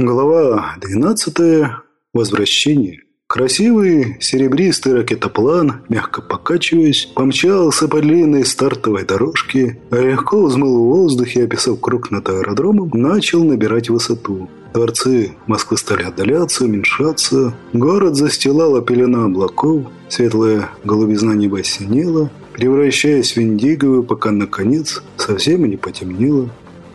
Глава 12. Возвращение. Красивый серебристый ракетоплан, мягко покачиваясь, помчался по длинной стартовой дорожке, а легко взмыл в воздухе, описав круг над аэродромом, начал набирать высоту. Дворцы Москвы стали отдаляться, уменьшаться, город застилала пелена облаков, светлая голубизна неба синела, превращаясь в индиговую, пока, наконец, совсем не потемнело.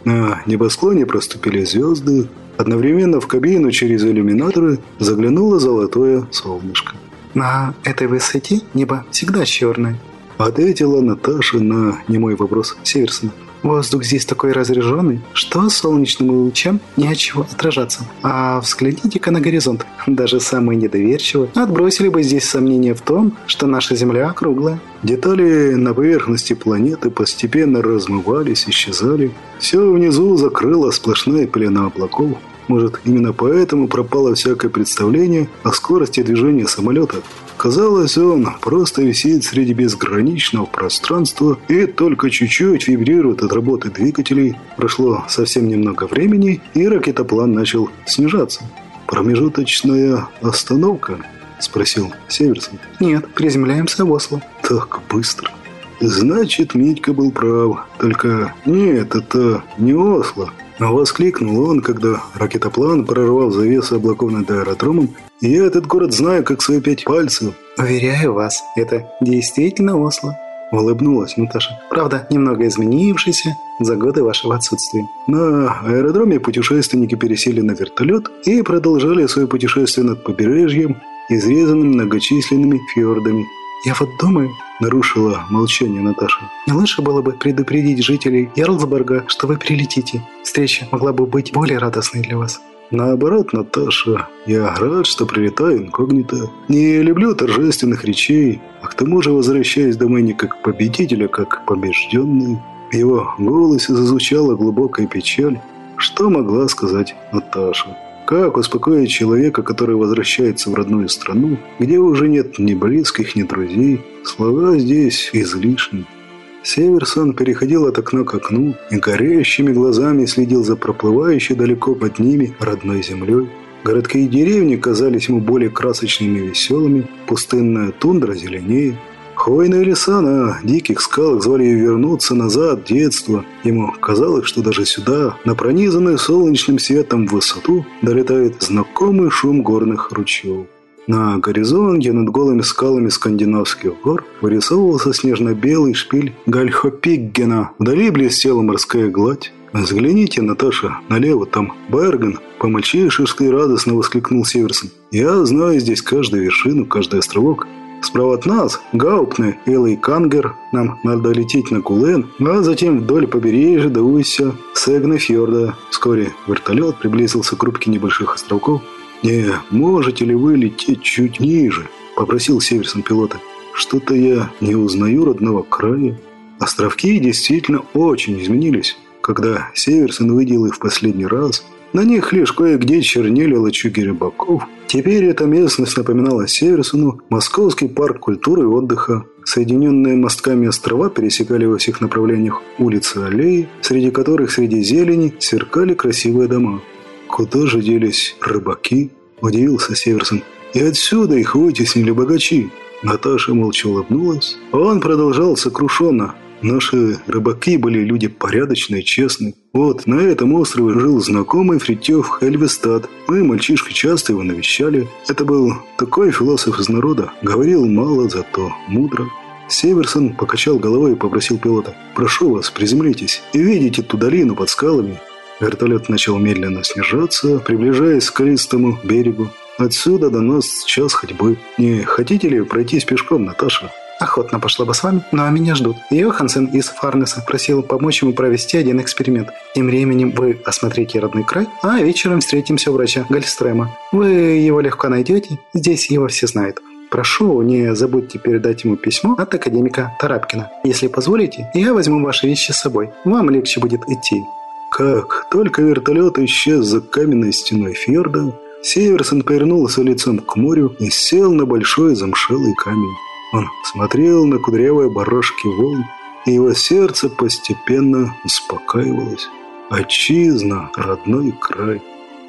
На небосклоне проступили звезды, Одновременно в кабину через иллюминаторы заглянуло золотое солнышко. «На этой высоте небо всегда черное», — ответила Наташа на немой вопрос Северсона. Воздух здесь такой разряженный, что солнечным лучам не от чего отражаться. А взгляните-ка на горизонт. Даже самые недоверчивые отбросили бы здесь сомнения в том, что наша Земля круглая. Детали на поверхности планеты постепенно размывались, исчезали. Все внизу закрыла сплошная пелена облаков. Может, именно поэтому пропало всякое представление о скорости движения самолета. Казалось, он просто висит среди безграничного пространства и только чуть-чуть вибрирует от работы двигателей. Прошло совсем немного времени, и ракетоплан начал снижаться. «Промежуточная остановка?» – спросил Северсон. «Нет, приземляемся в Осло». «Так быстро». «Значит, Митька был прав. Только нет, это не Осло. Воскликнул он, когда ракетоплан прорвал завесу облаков над аэродромом. «Я этот город знаю, как свои пять пальцев». «Уверяю вас, это действительно Осло», – улыбнулась Наташа. «Правда, немного изменившийся за годы вашего отсутствия». На аэродроме путешественники пересели на вертолет и продолжали свое путешествие над побережьем, изрезанным многочисленными фьордами «Я вот думаю», — нарушила молчание Наташа, «не лучше было бы предупредить жителей Ярлсберга, что вы прилетите. Встреча могла бы быть более радостной для вас». Наоборот, Наташа, я рад, что прилетаю инкогнито. Не люблю торжественных речей, а к тому же возвращаюсь домой не как победитель, а как побежденный. В его голосе зазвучала глубокая печаль. Что могла сказать Наташа? Как успокоить человека, который возвращается в родную страну, где уже нет ни близких, ни друзей? Слова здесь излишни. Северсон переходил от окна к окну и горящими глазами следил за проплывающей далеко под ними родной землей. Городки и деревни казались ему более красочными и веселыми, пустынная тундра зеленее, Хвойные леса на диких скалах звали ее вернуться назад, в детство. Ему казалось, что даже сюда, на пронизанную солнечным светом высоту, долетает знакомый шум горных ручьев. На горизонте над голыми скалами скандинавских гор вырисовывался снежно-белый шпиль Гальхопиггена. Вдали блестела морская гладь. «Взгляните, Наташа, налево, там Берген!» По-мальчишески радостно воскликнул Северсон. «Я знаю здесь каждую вершину, каждый островок. Справа от нас Гаупне, Элла Кангер. Нам надо лететь на Кулен, а затем вдоль побережья до устья Сегнафьорда. Вскоре вертолет приблизился к рубке небольших островков. «Не можете ли вы лететь чуть ниже?» – попросил Северсон пилота. «Что-то я не узнаю родного края». Островки действительно очень изменились. Когда Северсон увидел их в последний раз, на них лишь кое-где чернели лачуги рыбаков. Теперь эта местность напоминала Северсону Московский парк культуры и отдыха. Соединенные мостками острова пересекали во всех направлениях улицы аллеи, среди которых среди зелени сверкали красивые дома. «Куда же делись рыбаки?» – удивился Северсон. «И отсюда их вытеснили богачи». Наташа молча улыбнулась. Он продолжал сокрушенно. Наши рыбаки были люди порядочные, честные. Вот, на этом острове жил знакомый Фритьев Хельвестад. Мы, мальчишки, часто его навещали. Это был такой философ из народа. Говорил мало, зато мудро. Северсон покачал головой и попросил пилота. «Прошу вас, приземлитесь и видите ту долину под скалами». Вертолет начал медленно снижаться, приближаясь к скалистому берегу. Отсюда до нас час ходьбы. Не хотите ли пройтись пешком, Наташа? Охотно пошла бы с вами, но меня ждут. Йохансен из Фарнеса просил помочь ему провести один эксперимент. Тем временем вы осмотрите родной край, а вечером встретимся у врача Гальстрема. Вы его легко найдете, здесь его все знают. Прошу, не забудьте передать ему письмо от академика Тарапкина. Если позволите, я возьму ваши вещи с собой. Вам легче будет идти. Как только вертолет исчез за каменной стеной фьорда, Северсон повернулся лицом к морю и сел на большой замшелый камень. Он смотрел на кудрявые барашки волн, и его сердце постепенно успокаивалось. Отчизна, родной край.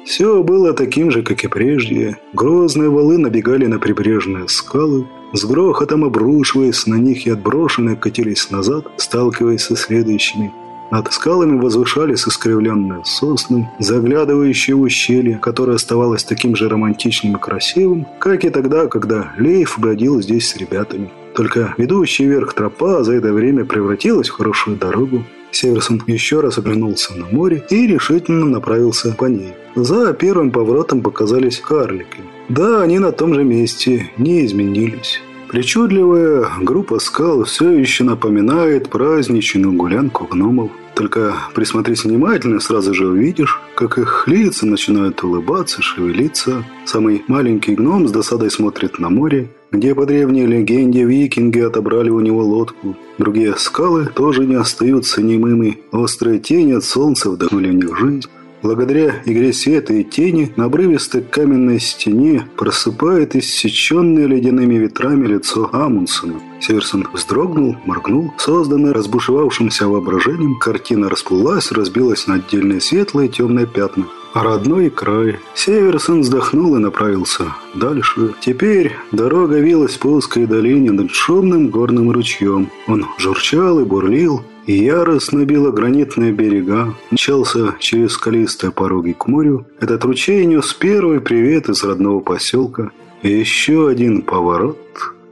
Все было таким же, как и прежде. Грозные валы набегали на прибрежные скалы, с грохотом обрушиваясь на них и отброшенные катились назад, сталкиваясь со следующими. Над скалами возвышались искривленные сосны, заглядывающие в ущелье, которое оставалось таким же романтичным и красивым, как и тогда, когда Лейф бродил здесь с ребятами. Только ведущая вверх тропа за это время превратилась в хорошую дорогу. Северсон еще раз оглянулся на море и решительно направился по ней. За первым поворотом показались карлики. Да, они на том же месте не изменились. Причудливая группа скал все еще напоминает праздничную гулянку гномов. Только присмотрись внимательно, сразу же увидишь, как их лица начинают улыбаться, шевелиться. Самый маленький гном с досадой смотрит на море, где по древней легенде викинги отобрали у него лодку. Другие скалы тоже не остаются немыми. Острые тени от солнца вдохнули в них жизнь. Благодаря игре света и тени на обрывистой каменной стене просыпает иссеченное ледяными ветрами лицо Амундсена. Северсон вздрогнул, моргнул. Созданная разбушевавшимся воображением, картина расплылась, разбилась на отдельные светлые и темные пятна. Родной край. Северсон вздохнул и направился дальше. Теперь дорога вилась по узкой долине над шумным горным ручьем. Он журчал и бурлил, и яростно била гранитные берега, мчался через скалистые пороги к морю. Этот ручей нес первый привет из родного поселка. Еще один поворот,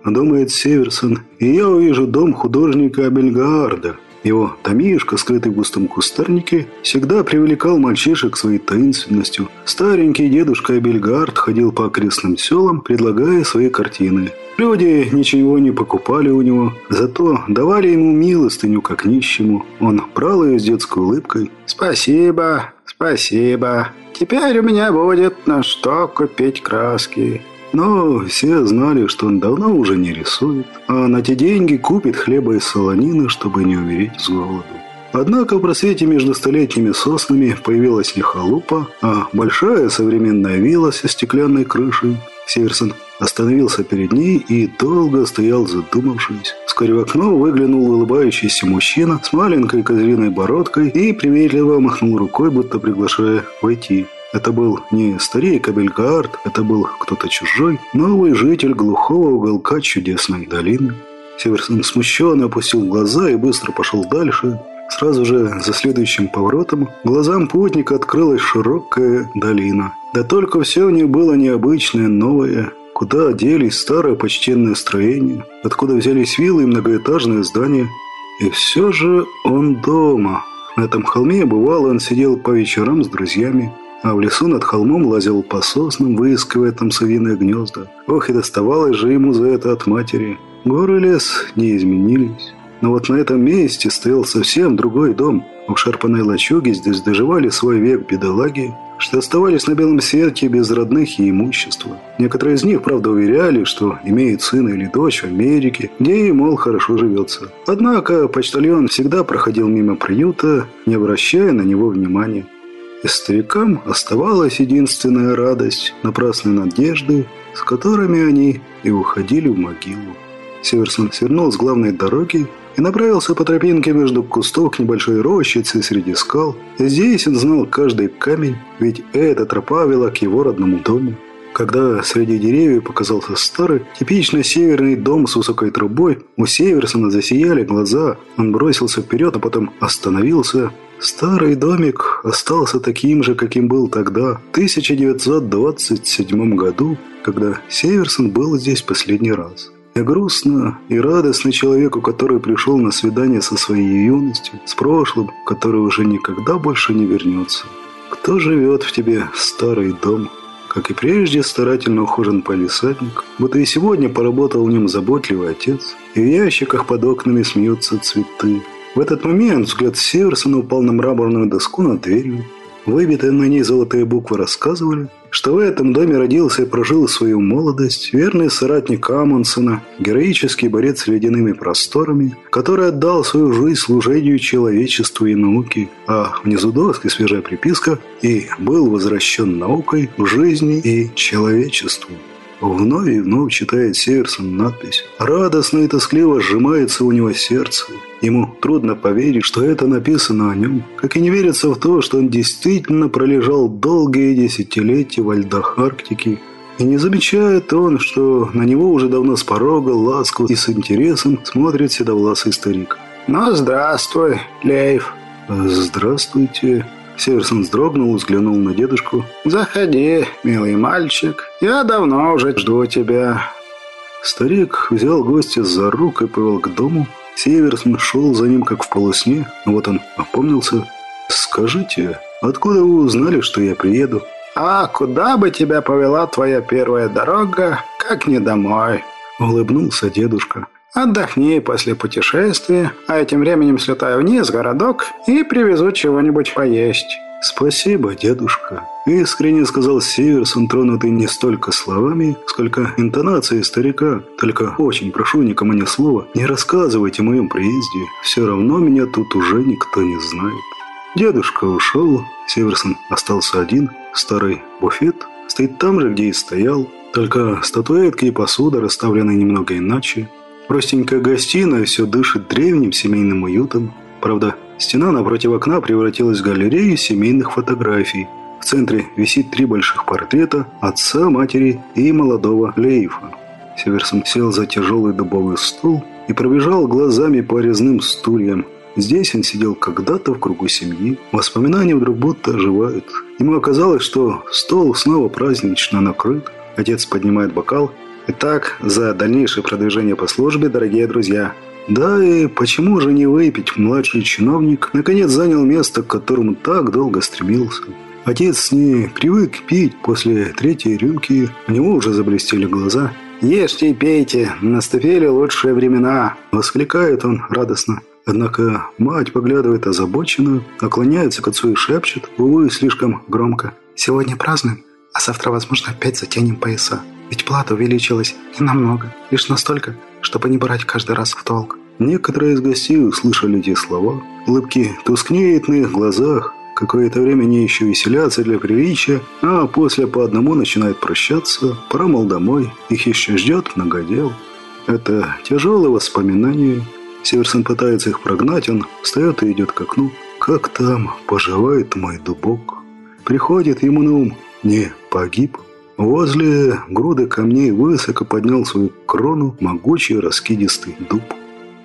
думает Северсон, и я увижу дом художника Абельгаарда. Его домишко, скрытый в густом кустарнике, всегда привлекал мальчишек своей таинственностью. Старенький дедушка Абельгард ходил по окрестным селам, предлагая свои картины. Люди ничего не покупали у него, зато давали ему милостыню как нищему. Он брал ее с детской улыбкой. «Спасибо, спасибо. Теперь у меня будет на что купить краски». Но все знали, что он давно уже не рисует, а на те деньги купит хлеба и солонины, чтобы не умереть с голоду. Однако в просвете между столетними соснами появилась не халупа, а большая современная вилла со стеклянной крышей. Северсон остановился перед ней и долго стоял задумавшись. Вскоре в окно выглянул улыбающийся мужчина с маленькой козлиной бородкой и приветливо махнул рукой, будто приглашая войти. Это был не старик Абельгард, это был кто-то чужой, новый житель глухого уголка чудесной долины. Северсон смущенно опустил глаза и быстро пошел дальше. Сразу же за следующим поворотом глазам путника открылась широкая долина. Да только все в ней было необычное, новое. Куда делись старое почтенное строение, откуда взялись виллы и многоэтажные здания. И все же он дома. На этом холме бывало он сидел по вечерам с друзьями, а в лесу над холмом лазил по соснам, выискивая там совиные гнезда. Ох, и доставалось же ему за это от матери. Горы и лес не изменились. Но вот на этом месте стоял совсем другой дом. В шарпанной лачуге здесь доживали свой век бедолаги, что оставались на белом свете без родных и имущества. Некоторые из них, правда, уверяли, что имеют сына или дочь в Америке, где им, мол, хорошо живется. Однако почтальон всегда проходил мимо приюта, не обращая на него внимания. И старикам оставалась единственная радость, напрасные надежды, с которыми они и уходили в могилу. Северсон свернул с главной дороги и направился по тропинке между кустов к небольшой рощице среди скал. Здесь он знал каждый камень, ведь эта тропа вела к его родному дому. Когда среди деревьев показался старый, типично северный дом с высокой трубой, у Северсона засияли глаза. Он бросился вперед, а потом остановился Старый домик остался таким же, каким был тогда, в 1927 году, когда Северсон был здесь последний раз. И грустно, и радостно человеку, который пришел на свидание со своей юностью, с прошлым, который уже никогда больше не вернется. Кто живет в тебе, старый дом? Как и прежде, старательно ухожен полисадник, будто и сегодня поработал в нем заботливый отец, и в ящиках под окнами смеются цветы, в этот момент взгляд Северсона упал на мраморную доску над дверью. Выбитые на ней золотые буквы рассказывали, что в этом доме родился и прожил свою молодость верный соратник Амундсена, героический борец с ледяными просторами, который отдал свою жизнь служению человечеству и науке, а внизу доски свежая приписка «и был возвращен наукой жизни и человечеству». Вновь и вновь читает Северсон надпись. Радостно и тоскливо сжимается у него сердце. Ему трудно поверить, что это написано о нем, как и не верится в то, что он действительно пролежал долгие десятилетия во льдах Арктики. И не замечает он, что на него уже давно с порога ласково и с интересом смотрит седовласый старик. «Ну, здравствуй, Лейв!» «Здравствуйте!» Северсон вздрогнул, взглянул на дедушку. «Заходи, милый мальчик. Я давно уже жду тебя». Старик взял гостя за руку и повел к дому. Северсон шел за ним, как в полусне. Вот он опомнился. «Скажите, откуда вы узнали, что я приеду?» «А куда бы тебя повела твоя первая дорога, как не домой?» Улыбнулся дедушка. Отдохни после путешествия, а этим временем слетаю вниз в городок и привезу чего-нибудь поесть». «Спасибо, дедушка», — искренне сказал Северсон, тронутый не столько словами, сколько интонацией старика. «Только очень прошу никому ни слова, не рассказывайте о моем приезде. Все равно меня тут уже никто не знает». Дедушка ушел, Северсон остался один, старый буфет стоит там же, где и стоял, только статуэтки и посуда расставлены немного иначе. Простенькая гостиная все дышит древним семейным уютом. Правда, стена напротив окна превратилась в галерею семейных фотографий. В центре висит три больших портрета отца, матери и молодого Лейфа. Северсон сел за тяжелый дубовый стол и пробежал глазами по резным стульям. Здесь он сидел когда-то в кругу семьи. Воспоминания вдруг будто оживают. Ему оказалось, что стол снова празднично накрыт. Отец поднимает бокал Итак, за дальнейшее продвижение по службе, дорогие друзья. Да и почему же не выпить? Младший чиновник наконец занял место, к которому так долго стремился. Отец не привык пить после третьей рюмки, у него уже заблестели глаза. «Ешьте и пейте, наступили лучшие времена!» – воскликает он радостно. Однако мать поглядывает озабоченно, наклоняется к отцу и шепчет, увы, слишком громко. «Сегодня празднуем, а завтра, возможно, опять затянем пояса. Ведь плата увеличилась не намного, лишь настолько, чтобы не брать каждый раз в толк. Некоторые из гостей услышали эти слова. Улыбки тускнеют на их глазах. Какое-то время они еще веселятся для приличия, а после по одному начинают прощаться. Пора, мол, домой. Их еще ждет много дел. Это тяжелые воспоминания. Северсон пытается их прогнать, он встает и идет к окну. Как там поживает мой дубок? Приходит ему на ум. Не, погиб. Возле груды камней высоко поднял свою крону могучий раскидистый дуб.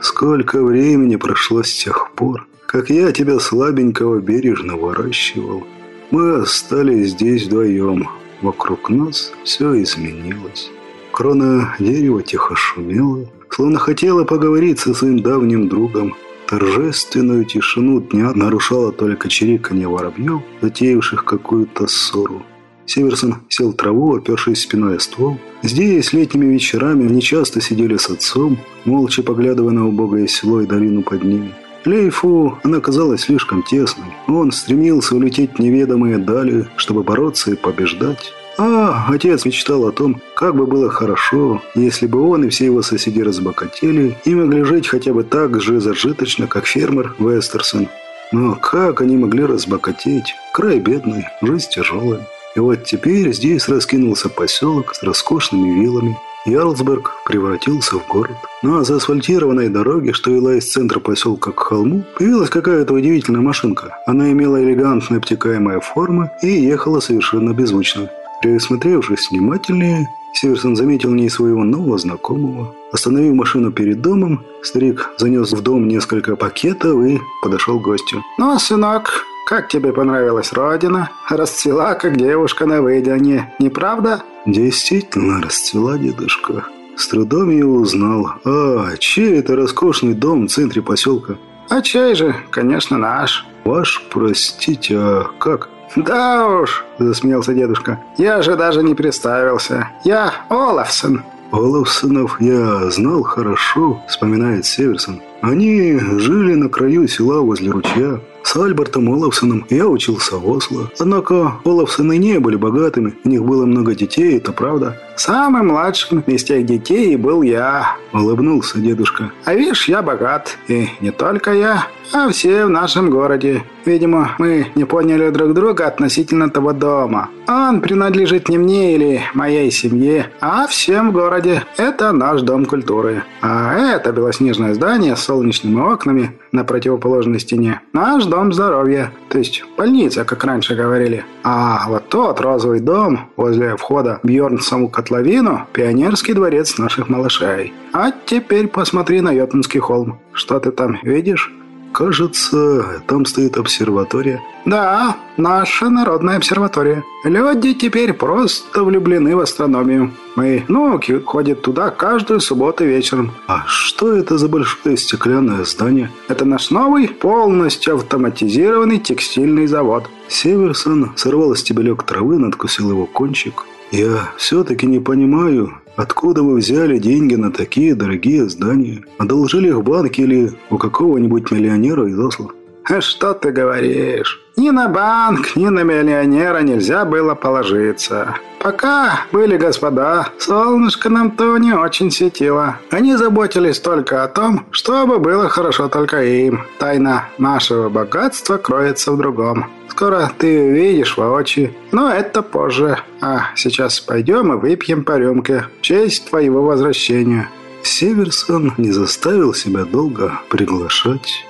Сколько времени прошло с тех пор, как я тебя слабенького бережно выращивал. Мы остались здесь вдвоем. Вокруг нас все изменилось. Крона дерева тихо шумела, словно хотела поговорить со своим давним другом. Торжественную тишину дня нарушало только чириканье воробьев, затеявших какую-то ссору. Северсон сел траву, опершись спиной о ствол. Здесь летними вечерами они часто сидели с отцом, молча поглядывая на убогое село и долину под ними. Лейфу она казалась слишком тесной. Он стремился улететь в неведомые дали, чтобы бороться и побеждать. А отец мечтал о том, как бы было хорошо, если бы он и все его соседи разбогатели и могли жить хотя бы так же зажиточно, как фермер Вестерсон. Но как они могли разбогатеть? Край бедный, жизнь тяжелая. И вот теперь здесь раскинулся поселок с роскошными виллами. Ярлсберг превратился в город. Ну а за асфальтированной дороге, что вела из центра поселка к холму, появилась какая-то удивительная машинка. Она имела элегантно обтекаемые формы и ехала совершенно беззвучно. Присмотревшись внимательнее, Северсон заметил в ней своего нового знакомого. Остановив машину перед домом, старик занес в дом несколько пакетов и подошел к гостю. «Ну, сынок, как тебе понравилась родина? Расцвела, как девушка на выданье, не правда?» «Действительно расцвела, дедушка». С трудом я узнал. «А, чей это роскошный дом в центре поселка?» «А чей же? Конечно, наш». «Ваш, простите, а как?» «Да уж», – засмеялся дедушка. «Я же даже не представился. Я Олафсон». «Олафсонов я знал хорошо», – вспоминает Северсон. «Они жили на краю села возле ручья. С Альбертом Олафсоном я учился в Осло. Однако Олафсоны не были богатыми, у них было много детей, это правда. Самым младшим из тех детей был я, улыбнулся дедушка. А видишь, я богат. И не только я, а все в нашем городе. Видимо, мы не поняли друг друга относительно того дома. Он принадлежит не мне или моей семье, а всем в городе. Это наш дом культуры. А это белоснежное здание с солнечными окнами на противоположной стене. Наш дом здоровья. То есть больница, как раньше говорили. А вот тот розовый дом возле входа в саму котловину – пионерский дворец наших малышей. А теперь посмотри на Йотунский холм. Что ты там видишь? Кажется, там стоит обсерватория. Да, наша народная обсерватория. Люди теперь просто влюблены в астрономию. Мои внуки ходят туда каждую субботу вечером. А что это за большое стеклянное здание? Это наш новый, полностью автоматизированный текстильный завод. Северсон сорвал стебелек травы, надкусил его кончик. Я все-таки не понимаю, Откуда вы взяли деньги на такие дорогие здания? Одолжили их в банке или у какого-нибудь миллионера из Осло? Что ты говоришь? Ни на банк, ни на миллионера нельзя было положиться. Пока были господа, солнышко нам то не очень светило. Они заботились только о том, чтобы было хорошо только им. Тайна нашего богатства кроется в другом. Скоро ты увидишь воочию, но это позже. А сейчас пойдем и выпьем по рюмке в честь твоего возвращения». Северсон не заставил себя долго приглашать